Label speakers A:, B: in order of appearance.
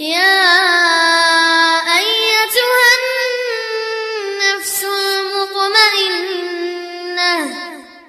A: يا